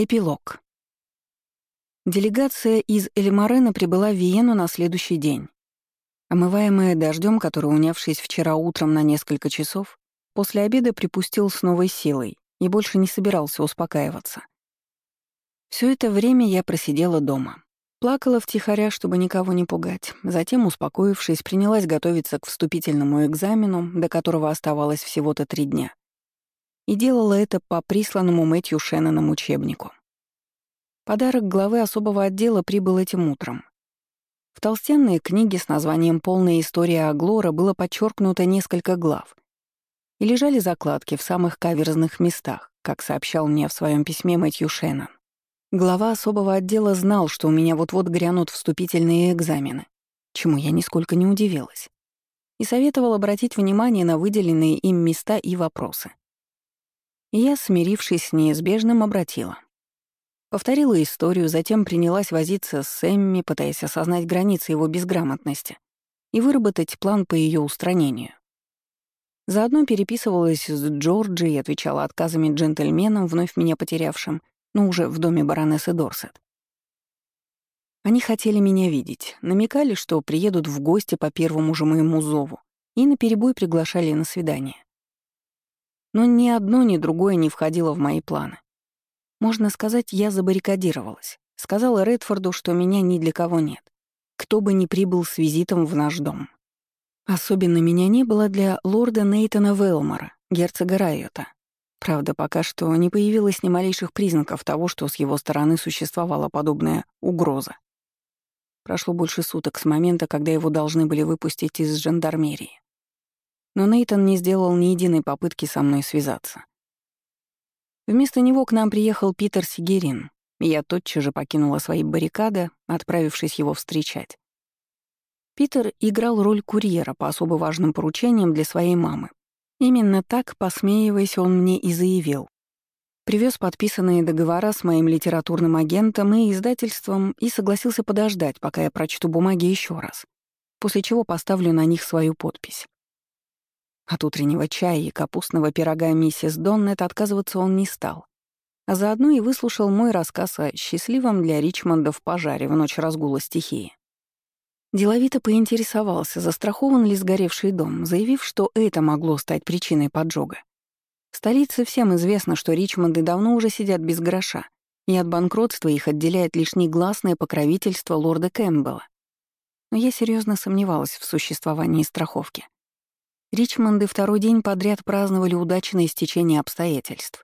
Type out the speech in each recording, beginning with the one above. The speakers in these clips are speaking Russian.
Эпилог. Делегация из Эльмарена прибыла в Виену на следующий день. Омываемая дождем, который, унявшись вчера утром на несколько часов, после обеда припустил с новой силой и больше не собирался успокаиваться. Все это время я просидела дома. Плакала втихаря, чтобы никого не пугать. Затем, успокоившись, принялась готовиться к вступительному экзамену, до которого оставалось всего-то три дня и делала это по присланному Мэтью Шенноном учебнику. Подарок главы особого отдела прибыл этим утром. В толстенной книге с названием «Полная история Аглора» было подчеркнуто несколько глав. И лежали закладки в самых каверзных местах, как сообщал мне в своем письме Мэтью Шеннон. Глава особого отдела знал, что у меня вот-вот грянут вступительные экзамены, чему я нисколько не удивилась, и советовал обратить внимание на выделенные им места и вопросы я, смирившись с неизбежным, обратила. Повторила историю, затем принялась возиться с Эмми, пытаясь осознать границы его безграмотности и выработать план по ее устранению. Заодно переписывалась с Джорджи и отвечала отказами джентльменам, вновь меня потерявшим, но уже в доме баронессы Дорсет. Они хотели меня видеть, намекали, что приедут в гости по первому же моему зову, и наперебой приглашали на свидание. Но ни одно, ни другое не входило в мои планы. Можно сказать, я забаррикадировалась. Сказала Редфорду, что меня ни для кого нет. Кто бы ни прибыл с визитом в наш дом. Особенно меня не было для лорда Нейтана Велмора, герцога Райота. Правда, пока что не появилось ни малейших признаков того, что с его стороны существовала подобная угроза. Прошло больше суток с момента, когда его должны были выпустить из жандармерии но Нейтон не сделал ни единой попытки со мной связаться. Вместо него к нам приехал Питер Сигерин, и я тотчас же покинула свои баррикады, отправившись его встречать. Питер играл роль курьера по особо важным поручениям для своей мамы. Именно так, посмеиваясь, он мне и заявил. Привез подписанные договора с моим литературным агентом и издательством и согласился подождать, пока я прочту бумаги еще раз, после чего поставлю на них свою подпись. От утреннего чая и капустного пирога миссис Доннет отказываться он не стал. А заодно и выслушал мой рассказ о счастливом для Ричмонда в пожаре в ночь разгула стихии. Деловито поинтересовался, застрахован ли сгоревший дом, заявив, что это могло стать причиной поджога. В столице всем известно, что Ричмонды давно уже сидят без гроша, и от банкротства их отделяет лишь негласное покровительство лорда Кэмпбелла. Но я серьезно сомневалась в существовании страховки. Ричмонды второй день подряд праздновали удачное стечение обстоятельств.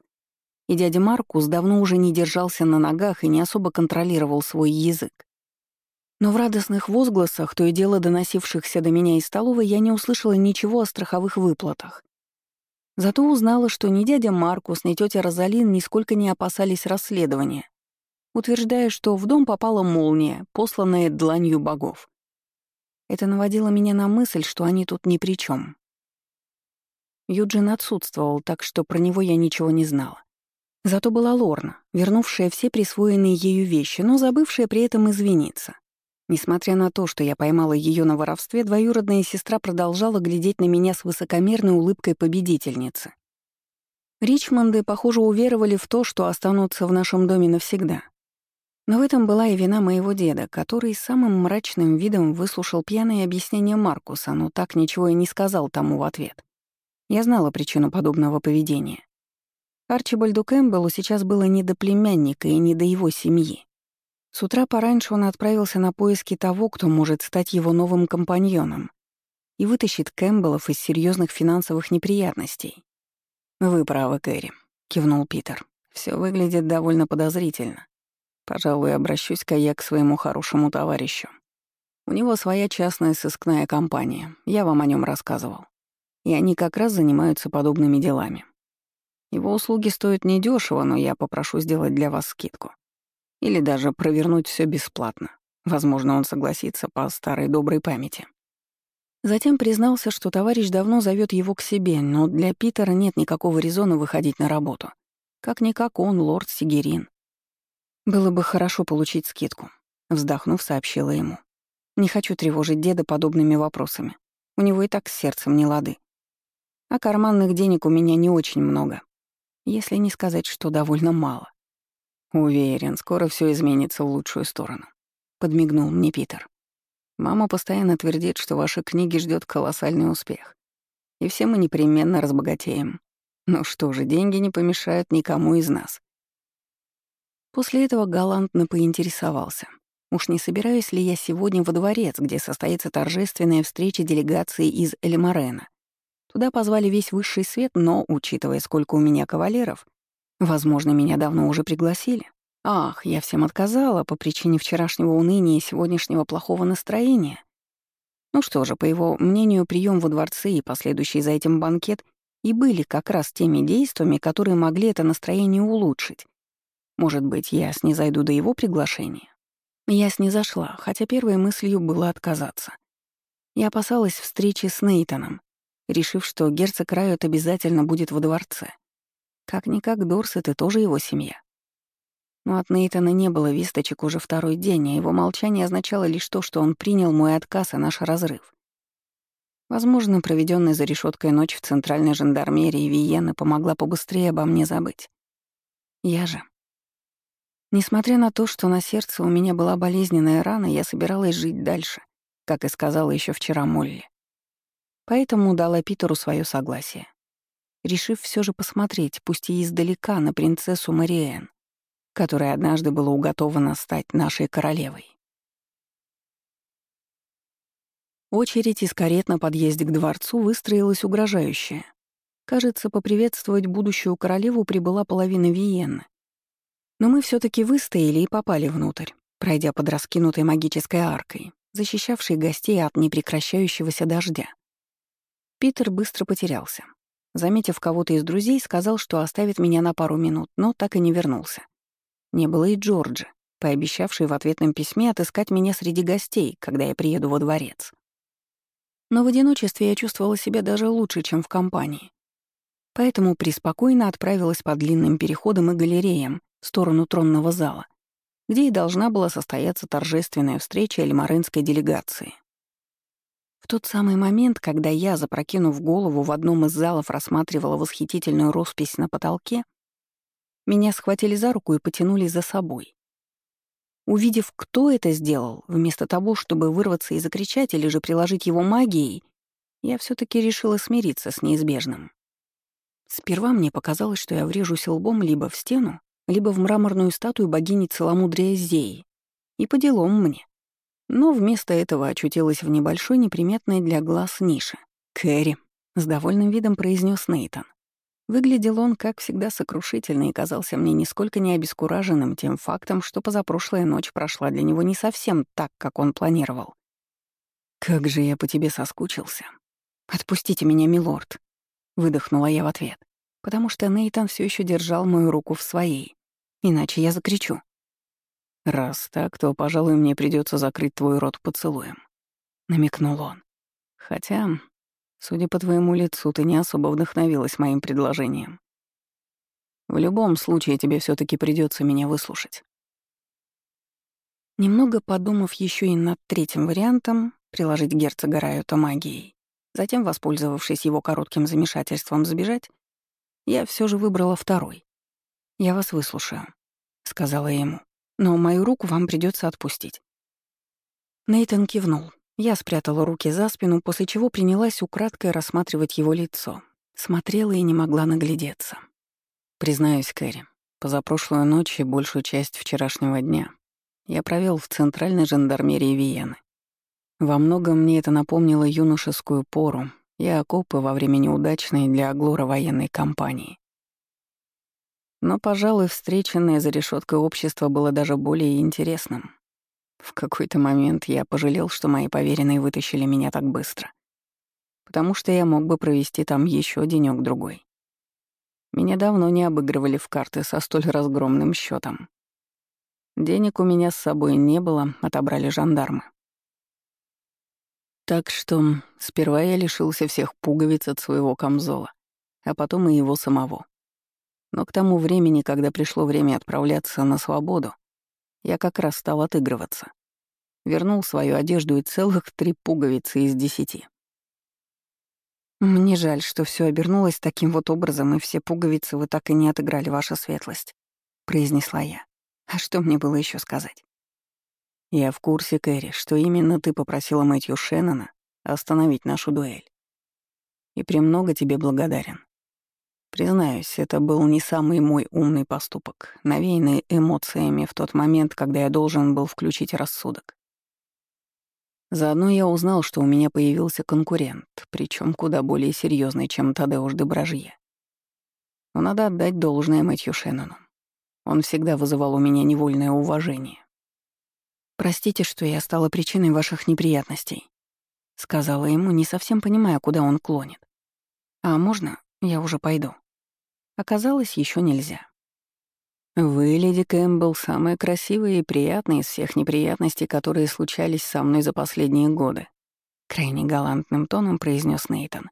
И дядя Маркус давно уже не держался на ногах и не особо контролировал свой язык. Но в радостных возгласах, то и дело доносившихся до меня из столовой, я не услышала ничего о страховых выплатах. Зато узнала, что ни дядя Маркус, ни тетя Розалин нисколько не опасались расследования, утверждая, что в дом попала молния, посланная дланью богов. Это наводило меня на мысль, что они тут ни при чем. Юджин отсутствовал, так что про него я ничего не знала. Зато была Лорна, вернувшая все присвоенные ею вещи, но забывшая при этом извиниться. Несмотря на то, что я поймала ее на воровстве, двоюродная сестра продолжала глядеть на меня с высокомерной улыбкой победительницы. Ричмонды, похоже, уверовали в то, что останутся в нашем доме навсегда. Но в этом была и вина моего деда, который самым мрачным видом выслушал пьяное объяснение Маркуса, но так ничего и не сказал тому в ответ. Я знала причину подобного поведения. Арчибальду Кэмпбеллу сейчас было не до племянника и не до его семьи. С утра пораньше он отправился на поиски того, кто может стать его новым компаньоном и вытащит Кэмпбеллов из серьезных финансовых неприятностей. «Вы правы, Кэрри», — кивнул Питер. Все выглядит довольно подозрительно. Пожалуй, обращусь-ка я к своему хорошему товарищу. У него своя частная сыскная компания, я вам о нем рассказывал и они как раз занимаются подобными делами. Его услуги стоят недешево, но я попрошу сделать для вас скидку. Или даже провернуть все бесплатно. Возможно, он согласится по старой доброй памяти. Затем признался, что товарищ давно зовет его к себе, но для Питера нет никакого резона выходить на работу. Как-никак он, лорд Сигерин. Было бы хорошо получить скидку, вздохнув, сообщила ему. Не хочу тревожить деда подобными вопросами. У него и так с сердцем не лады а карманных денег у меня не очень много. Если не сказать, что довольно мало. Уверен, скоро все изменится в лучшую сторону. Подмигнул мне Питер. Мама постоянно твердит, что ваши книги ждет колоссальный успех. И все мы непременно разбогатеем. Ну что же, деньги не помешают никому из нас. После этого галантно поинтересовался. Уж не собираюсь ли я сегодня во дворец, где состоится торжественная встреча делегации из Элемарена. Туда позвали весь высший свет, но, учитывая, сколько у меня кавалеров, возможно, меня давно уже пригласили. Ах, я всем отказала по причине вчерашнего уныния и сегодняшнего плохого настроения. Ну что же, по его мнению, прием во дворце и последующий за этим банкет и были как раз теми действиями, которые могли это настроение улучшить. Может быть, я снизойду до его приглашения? Я снизошла, хотя первой мыслью было отказаться. Я опасалась встречи с Нейтаном, решив, что герцог Райот обязательно будет во дворце. Как-никак Дорсет и тоже его семья. Но от Нейтана не было весточек уже второй день, а его молчание означало лишь то, что он принял мой отказ и наш разрыв. Возможно, проведенная за решеткой ночь в центральной жандармерии Виены помогла побыстрее обо мне забыть. Я же. Несмотря на то, что на сердце у меня была болезненная рана, я собиралась жить дальше, как и сказала еще вчера Молли. Поэтому дала Питеру свое согласие, решив все же посмотреть, пусть и издалека, на принцессу Мариэн, которая однажды была уготована стать нашей королевой. Очередь из карет на подъезде к дворцу выстроилась угрожающая. Кажется, поприветствовать будущую королеву прибыла половина Виенны. Но мы все таки выстояли и попали внутрь, пройдя под раскинутой магической аркой, защищавшей гостей от непрекращающегося дождя. Питер быстро потерялся. Заметив кого-то из друзей, сказал, что оставит меня на пару минут, но так и не вернулся. Не было и Джорджа, пообещавшей в ответном письме отыскать меня среди гостей, когда я приеду во дворец. Но в одиночестве я чувствовала себя даже лучше, чем в компании. Поэтому преспокойно отправилась по длинным переходам и галереям в сторону тронного зала, где и должна была состояться торжественная встреча эльмаренской делегации. В тот самый момент, когда я, запрокинув голову, в одном из залов рассматривала восхитительную роспись на потолке, меня схватили за руку и потянули за собой. Увидев, кто это сделал, вместо того, чтобы вырваться и закричать или же приложить его магией, я все таки решила смириться с неизбежным. Сперва мне показалось, что я врежусь лбом либо в стену, либо в мраморную статую богини целомудрия Зеи. И по делам мне. Но вместо этого очутилась в небольшой неприметной для глаз нише. «Кэрри», — с довольным видом произнес Нейтан. Выглядел он, как всегда, сокрушительно и казался мне нисколько не обескураженным тем фактом, что позапрошлая ночь прошла для него не совсем так, как он планировал. «Как же я по тебе соскучился!» «Отпустите меня, милорд!» — выдохнула я в ответ, потому что Нейтан все еще держал мою руку в своей. Иначе я закричу. «Раз так, то, пожалуй, мне придется закрыть твой рот поцелуем», — намекнул он. «Хотя Судя по твоему лицу, ты не особо вдохновилась моим предложением. В любом случае, тебе все таки придется меня выслушать. Немного подумав еще и над третьим вариантом, приложить герцога Райота магией, затем, воспользовавшись его коротким замешательством сбежать, я все же выбрала второй. «Я вас выслушаю», — сказала ему, «но мою руку вам придется отпустить». Нейтан кивнул, я спрятала руки за спину, после чего принялась украдкой рассматривать его лицо. Смотрела и не могла наглядеться. Признаюсь, Кэрри, позапрошлую ночь и большую часть вчерашнего дня я провел в центральной жандармерии Виены. Во многом мне это напомнило юношескую пору и окопы во время неудачной для Аглора военной кампании. Но, пожалуй, встреченное за решеткой общество было даже более интересным. В какой-то момент я пожалел, что мои поверенные вытащили меня так быстро. Потому что я мог бы провести там еще денек другой Меня давно не обыгрывали в карты со столь разгромным счетом. Денег у меня с собой не было, отобрали жандармы. Так что сперва я лишился всех пуговиц от своего камзола, а потом и его самого. Но к тому времени, когда пришло время отправляться на свободу, я как раз стал отыгрываться. Вернул свою одежду и целых три пуговицы из десяти. «Мне жаль, что все обернулось таким вот образом, и все пуговицы вы так и не отыграли, ваша светлость», — произнесла я. А что мне было еще сказать? Я в курсе, Кэрри, что именно ты попросила Мэтью Шеннона остановить нашу дуэль. И премного тебе благодарен. Признаюсь, это был не самый мой умный поступок, навеянный эмоциями в тот момент, когда я должен был включить рассудок. Заодно я узнал, что у меня появился конкурент, причем куда более серьезный, чем Тадеуш де Бражье. Но надо отдать должное Мэтью Шеннону. Он всегда вызывал у меня невольное уважение. «Простите, что я стала причиной ваших неприятностей», — сказала ему, не совсем понимая, куда он клонит. «А можно я уже пойду?» Оказалось, еще нельзя. «Вы, леди Кэмпбелл, самая красивая и приятная из всех неприятностей, которые случались со мной за последние годы», — крайне галантным тоном произнес Нейтон.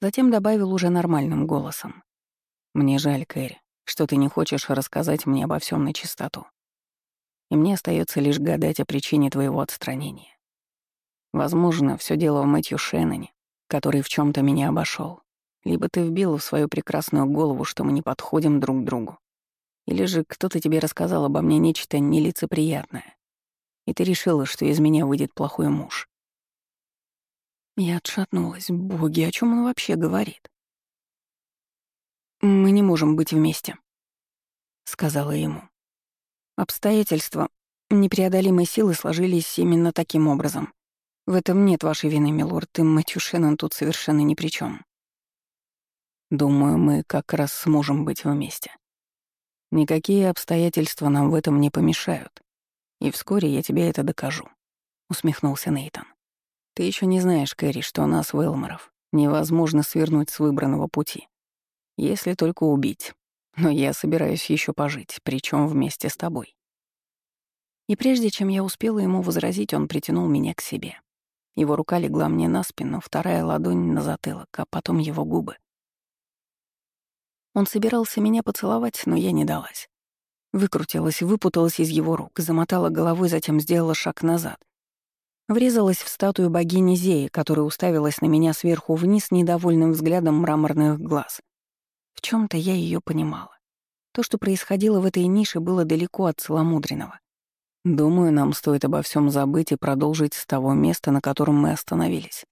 Затем добавил уже нормальным голосом. «Мне жаль, Кэрри, что ты не хочешь рассказать мне обо всем на чистоту и мне остается лишь гадать о причине твоего отстранения. Возможно, все дело в Мэтью Шенноне, который в чем то меня обошел. Либо ты вбил в свою прекрасную голову, что мы не подходим друг другу. Или же кто-то тебе рассказал обо мне нечто нелицеприятное, и ты решила, что из меня выйдет плохой муж. Я отшатнулась. Боги, о чем он вообще говорит? «Мы не можем быть вместе», — сказала ему. Обстоятельства непреодолимой силы сложились именно таким образом. В этом нет вашей вины, милорд, и Мэтью тут совершенно ни при чем. Думаю, мы как раз сможем быть вместе. Никакие обстоятельства нам в этом не помешают. И вскоре я тебе это докажу», — усмехнулся Нейтон. «Ты еще не знаешь, Кэрри, что нас, Велморов, невозможно свернуть с выбранного пути. Если только убить. Но я собираюсь еще пожить, причем вместе с тобой. И прежде чем я успела ему возразить, он притянул меня к себе. Его рука легла мне на спину, вторая ладонь на затылок, а потом его губы. Он собирался меня поцеловать, но я не далась. Выкрутилась, выпуталась из его рук, замотала головой, затем сделала шаг назад. Врезалась в статую богини Зеи, которая уставилась на меня сверху вниз недовольным взглядом мраморных глаз — в чем то я ее понимала. То, что происходило в этой нише, было далеко от целомудренного. Думаю, нам стоит обо всем забыть и продолжить с того места, на котором мы остановились.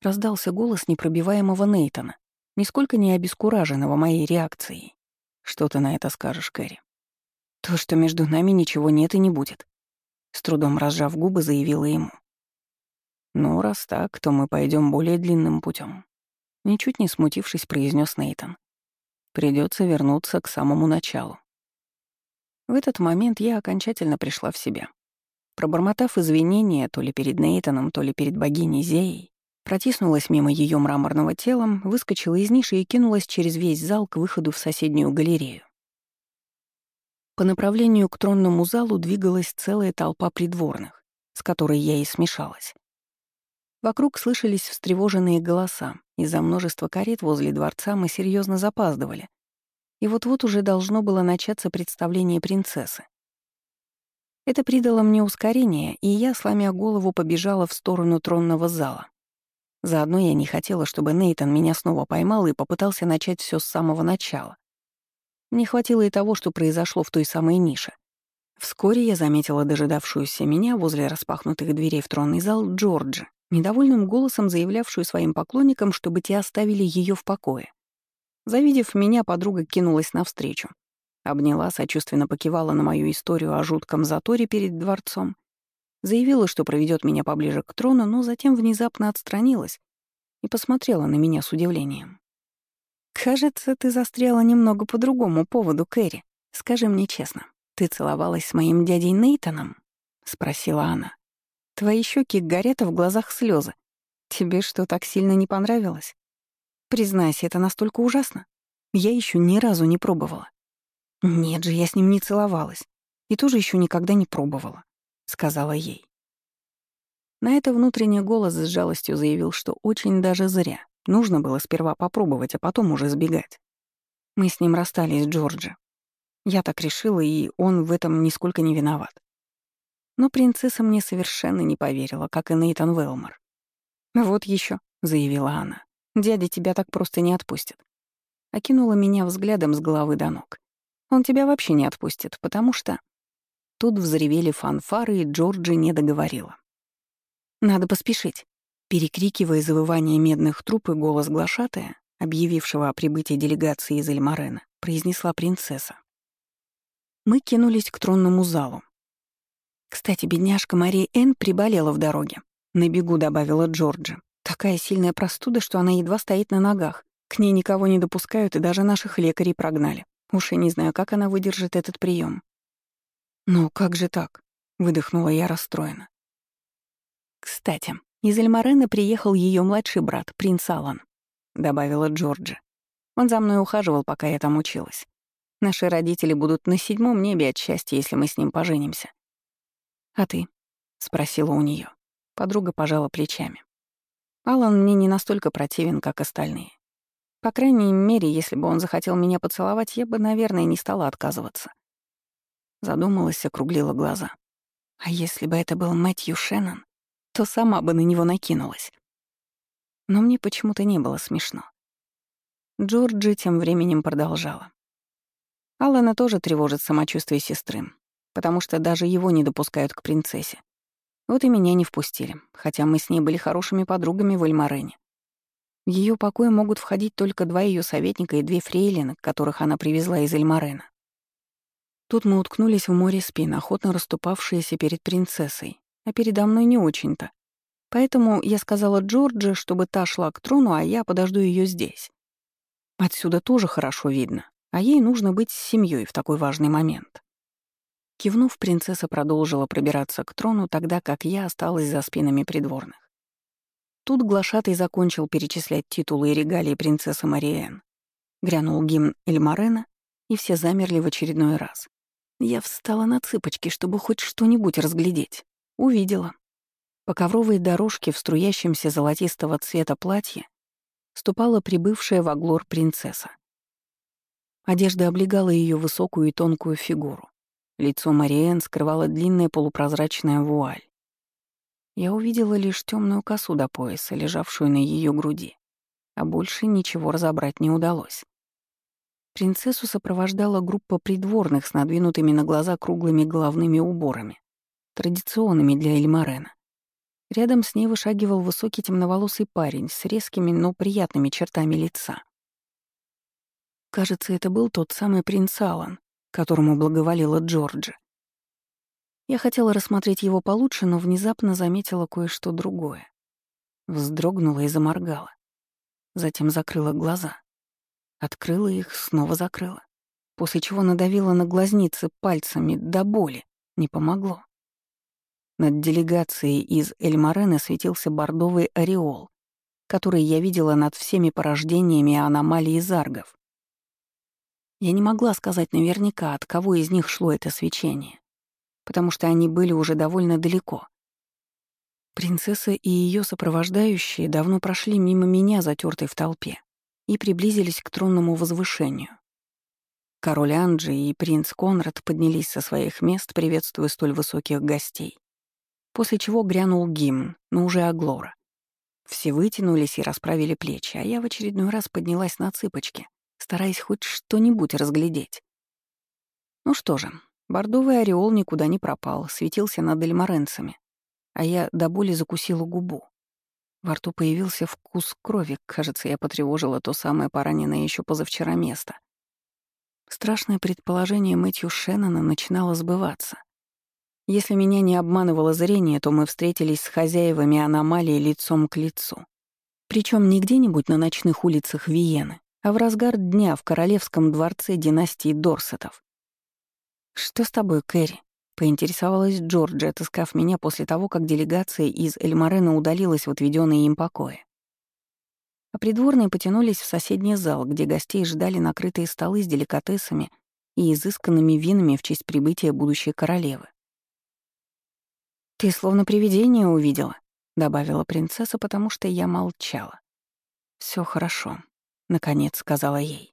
Раздался голос непробиваемого Нейтона, нисколько не обескураженного моей реакцией. Что ты на это скажешь, Кэрри? То, что между нами ничего нет и не будет. С трудом разжав губы, заявила ему. Ну, раз так, то мы пойдем более длинным путем. Ничуть не смутившись, произнес Нейтон. Придется вернуться к самому началу. В этот момент я окончательно пришла в себя. Пробормотав извинения то ли перед Нейтаном, то ли перед богиней Зеей, протиснулась мимо ее мраморного тела, выскочила из ниши и кинулась через весь зал к выходу в соседнюю галерею. По направлению к тронному залу двигалась целая толпа придворных, с которой я и смешалась. Вокруг слышались встревоженные голоса. Из-за множества карет возле дворца мы серьезно запаздывали. И вот-вот уже должно было начаться представление принцессы. Это придало мне ускорение, и я, сломя голову, побежала в сторону тронного зала. Заодно я не хотела, чтобы Нейтон меня снова поймал и попытался начать все с самого начала. Мне хватило и того, что произошло в той самой нише. Вскоре я заметила дожидавшуюся меня возле распахнутых дверей в тронный зал Джорджа недовольным голосом заявлявшую своим поклонникам, чтобы те оставили ее в покое. Завидев меня, подруга кинулась навстречу. Обняла, сочувственно покивала на мою историю о жутком заторе перед дворцом, заявила, что проведет меня поближе к трону, но затем внезапно отстранилась и посмотрела на меня с удивлением. «Кажется, ты застряла немного по другому поводу, Кэрри. Скажи мне честно, ты целовалась с моим дядей Нейтаном?» — спросила она. Твои щеки горят, а в глазах слезы. Тебе что, так сильно не понравилось? Признайся, это настолько ужасно. Я еще ни разу не пробовала. Нет же, я с ним не целовалась. И тоже еще никогда не пробовала, сказала ей. На это внутренний голос с жалостью заявил, что очень даже зря. Нужно было сперва попробовать, а потом уже сбегать. Мы с ним расстались, Джорджи. Я так решила, и он в этом нисколько не виноват. Но принцесса мне совершенно не поверила, как и Нейтан Велмор. «Вот еще, заявила она, — «дядя тебя так просто не отпустит». Окинула меня взглядом с головы до ног. Он тебя вообще не отпустит, потому что...» Тут взревели фанфары, и Джорджи не договорила. «Надо поспешить», перекрикивая завывание медных труб и голос глашатая, объявившего о прибытии делегации из Эльмарена, произнесла принцесса. Мы кинулись к тронному залу. Кстати, бедняжка Мария Энн приболела в дороге. На бегу добавила Джорджи. Такая сильная простуда, что она едва стоит на ногах. К ней никого не допускают, и даже наших лекарей прогнали. Уж и не знаю, как она выдержит этот прием. «Ну, как же так?» — выдохнула я расстроена. «Кстати, из Эльмарена приехал ее младший брат, принц Алан», — добавила Джорджи. «Он за мной ухаживал, пока я там училась. Наши родители будут на седьмом небе от счастья, если мы с ним поженимся». «А ты?» — спросила у нее. Подруга пожала плечами. Алан мне не настолько противен, как остальные. По крайней мере, если бы он захотел меня поцеловать, я бы, наверное, не стала отказываться. Задумалась, округлила глаза. А если бы это был Мэтью Шеннон, то сама бы на него накинулась. Но мне почему-то не было смешно. Джорджи тем временем продолжала. Алана тоже тревожит самочувствие сестры, потому что даже его не допускают к принцессе. Вот и меня не впустили, хотя мы с ней были хорошими подругами в Эльмарене. В ее покое могут входить только два ее советника и две фрейлины, которых она привезла из Эльмарена. Тут мы уткнулись в море спин, охотно расступавшиеся перед принцессой, а передо мной не очень-то. Поэтому я сказала Джорджи, чтобы та шла к трону, а я подожду ее здесь. Отсюда тоже хорошо видно, а ей нужно быть с семьей в такой важный момент. Кивнув, принцесса продолжила пробираться к трону, тогда как я осталась за спинами придворных. Тут глашатый закончил перечислять титулы и регалии принцессы Мариэн. Грянул гимн Эльмарена, и все замерли в очередной раз. Я встала на цыпочки, чтобы хоть что-нибудь разглядеть. Увидела. По ковровой дорожке в струящемся золотистого цвета платье ступала прибывшая в Аглор принцесса. Одежда облегала ее высокую и тонкую фигуру. Лицо Мариэн скрывала длинная полупрозрачная вуаль. Я увидела лишь темную косу до пояса, лежавшую на ее груди, а больше ничего разобрать не удалось. Принцессу сопровождала группа придворных с надвинутыми на глаза круглыми головными уборами, традиционными для Эльмарена. Рядом с ней вышагивал высокий темноволосый парень с резкими, но приятными чертами лица. Кажется, это был тот самый принц Алан, которому благоволила Джорджи. Я хотела рассмотреть его получше, но внезапно заметила кое-что другое. Вздрогнула и заморгала. Затем закрыла глаза. Открыла их, снова закрыла. После чего надавила на глазницы пальцами до боли. Не помогло. Над делегацией из Эльмарена светился бордовый ореол, который я видела над всеми порождениями аномалии заргов. Я не могла сказать наверняка, от кого из них шло это свечение потому что они были уже довольно далеко. Принцесса и ее сопровождающие давно прошли мимо меня, затертой в толпе, и приблизились к тронному возвышению. Король Анджи и принц Конрад поднялись со своих мест, приветствуя столь высоких гостей. После чего грянул гимн, но уже Аглора. Все вытянулись и расправили плечи, а я в очередной раз поднялась на цыпочки, стараясь хоть что-нибудь разглядеть. Ну что же, Бордовый ореол никуда не пропал, светился над эльмаренцами, а я до боли закусила губу. Во рту появился вкус крови, кажется, я потревожила то самое пораненное еще позавчера место. Страшное предположение Мэтью Шеннона начинало сбываться. Если меня не обманывало зрение, то мы встретились с хозяевами аномалии лицом к лицу. Причем не где-нибудь на ночных улицах Виены, а в разгар дня в королевском дворце династии Дорсетов. «Что с тобой, Кэрри?» — поинтересовалась Джорджи, отыскав меня после того, как делегация из Эльмарена удалилась в отведенные им покои. А придворные потянулись в соседний зал, где гостей ждали накрытые столы с деликатесами и изысканными винами в честь прибытия будущей королевы. «Ты словно привидение увидела», — добавила принцесса, потому что я молчала. Все хорошо», — наконец сказала ей.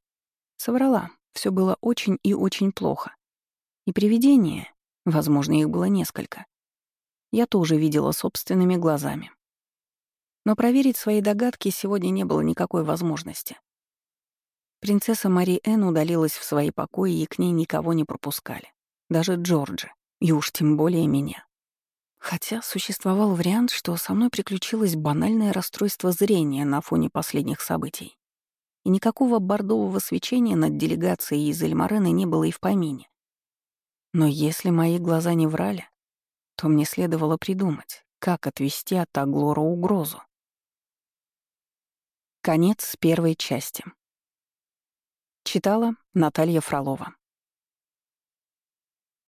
Соврала, все было очень и очень плохо. И привидения, возможно, их было несколько, я тоже видела собственными глазами. Но проверить свои догадки сегодня не было никакой возможности. Принцесса Мари Энн удалилась в свои покои, и к ней никого не пропускали. Даже Джорджа, и уж тем более меня. Хотя существовал вариант, что со мной приключилось банальное расстройство зрения на фоне последних событий. И никакого бордового свечения над делегацией из Эльмарены не было и в помине. Но если мои глаза не врали, то мне следовало придумать, как отвести от Аглора угрозу. Конец первой части. Читала Наталья Фролова.